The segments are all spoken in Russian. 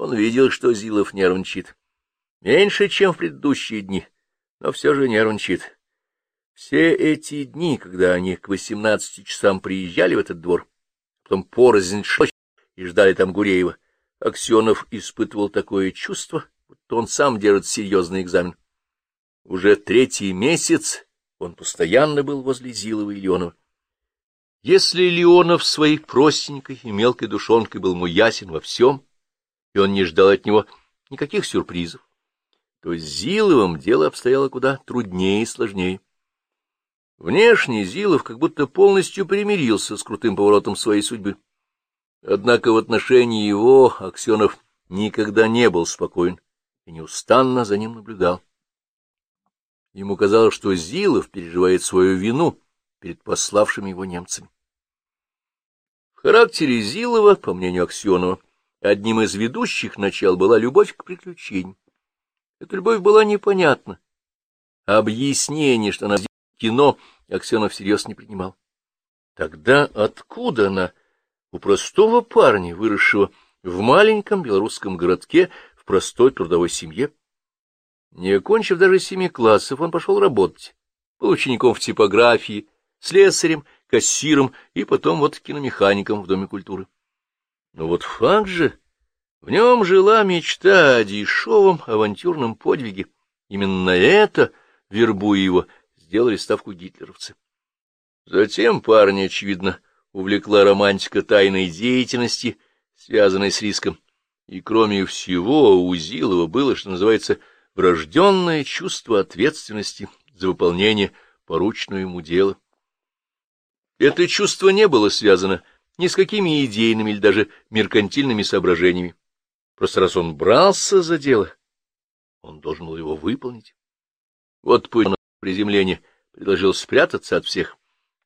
Он видел, что Зилов нервничает. Меньше, чем в предыдущие дни, но все же нервничает. Все эти дни, когда они к восемнадцати часам приезжали в этот двор, потом порознь шли и ждали там Гуреева, Аксенов испытывал такое чувство, будто он сам держит серьезный экзамен. Уже третий месяц он постоянно был возле Зилова и Леонова. Если Леонов своей простенькой и мелкой душонкой был ему ясен во всем, и он не ждал от него никаких сюрпризов, то с Зиловым дело обстояло куда труднее и сложнее. Внешне Зилов как будто полностью примирился с крутым поворотом своей судьбы. Однако в отношении его Аксенов никогда не был спокоен и неустанно за ним наблюдал. Ему казалось, что Зилов переживает свою вину перед пославшими его немцами. В характере Зилова, по мнению Аксенова, одним из ведущих начал была любовь к приключениям. Эта любовь была непонятна. Объяснение, что она кино, Аксенов всерьез не принимал. Тогда откуда она у простого парня, выросшего в маленьком белорусском городке в простой трудовой семье? Не окончив даже семи классов, он пошел работать. Был учеником в типографии, слесарем, кассиром и потом вот киномехаником в Доме культуры. Но вот факт же, в нем жила мечта о дешевом авантюрном подвиге. Именно на это, вербуя его, сделали ставку гитлеровцы. Затем парня, очевидно, увлекла романтика тайной деятельности, связанной с риском. И кроме всего у Зилова было, что называется, врожденное чувство ответственности за выполнение порученного ему дела. Это чувство не было связано ни с какими идейными или даже меркантильными соображениями. Просто раз он брался за дело, он должен был его выполнить. Вот путь приземления предложил спрятаться от всех.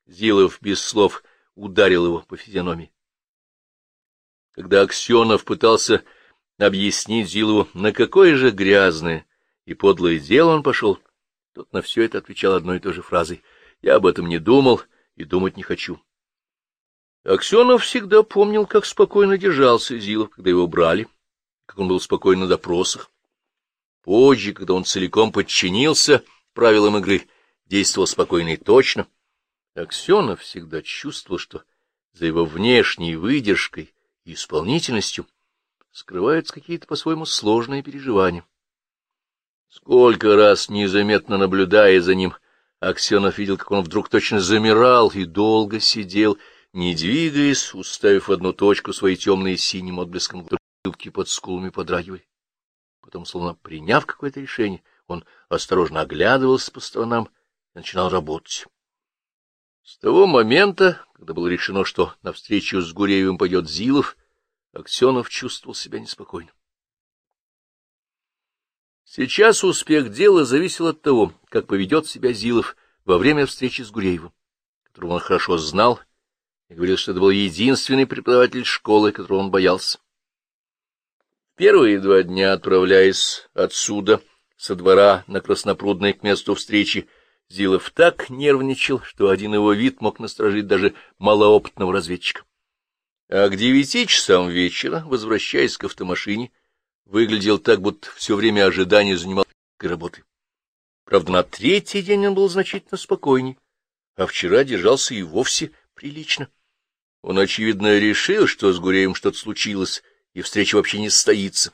Зилов без слов ударил его по физиономии. Когда Аксенов пытался объяснить Зилову, на какое же грязное и подлое дело он пошел, тот на все это отвечал одной и той же фразой. «Я об этом не думал и думать не хочу». Аксенов всегда помнил, как спокойно держался Зилов, когда его брали, как он был спокоен на допросах. Позже, когда он целиком подчинился правилам игры, действовал спокойно и точно, Аксенов всегда чувствовал, что за его внешней выдержкой и исполнительностью скрываются какие-то по-своему сложные переживания. Сколько раз, незаметно наблюдая за ним, Аксенов видел, как он вдруг точно замирал и долго сидел, не двигаясь, уставив одну точку свои темные синим отблеском губки под скулами подрагивали. Потом, словно приняв какое-то решение, он осторожно оглядывался по сторонам и начинал работать. С того момента, когда было решено, что навстречу с Гуреевым пойдет Зилов, Аксенов чувствовал себя неспокойно. Сейчас успех дела зависел от того, как поведет себя Зилов во время встречи с Гуреевым, которого он хорошо знал, и говорил, что это был единственный преподаватель школы, которого он боялся. Первые два дня, отправляясь отсюда, со двора на Краснопрудной к месту встречи, Зилов так нервничал, что один его вид мог насторожить даже малоопытного разведчика. А к девяти часам вечера, возвращаясь к автомашине, выглядел так, будто все время ожидания занимал работы. Правда, на третий день он был значительно спокойней, а вчера держался и вовсе прилично. Он, очевидно, решил, что с Гуреем что-то случилось, и встреча вообще не состоится.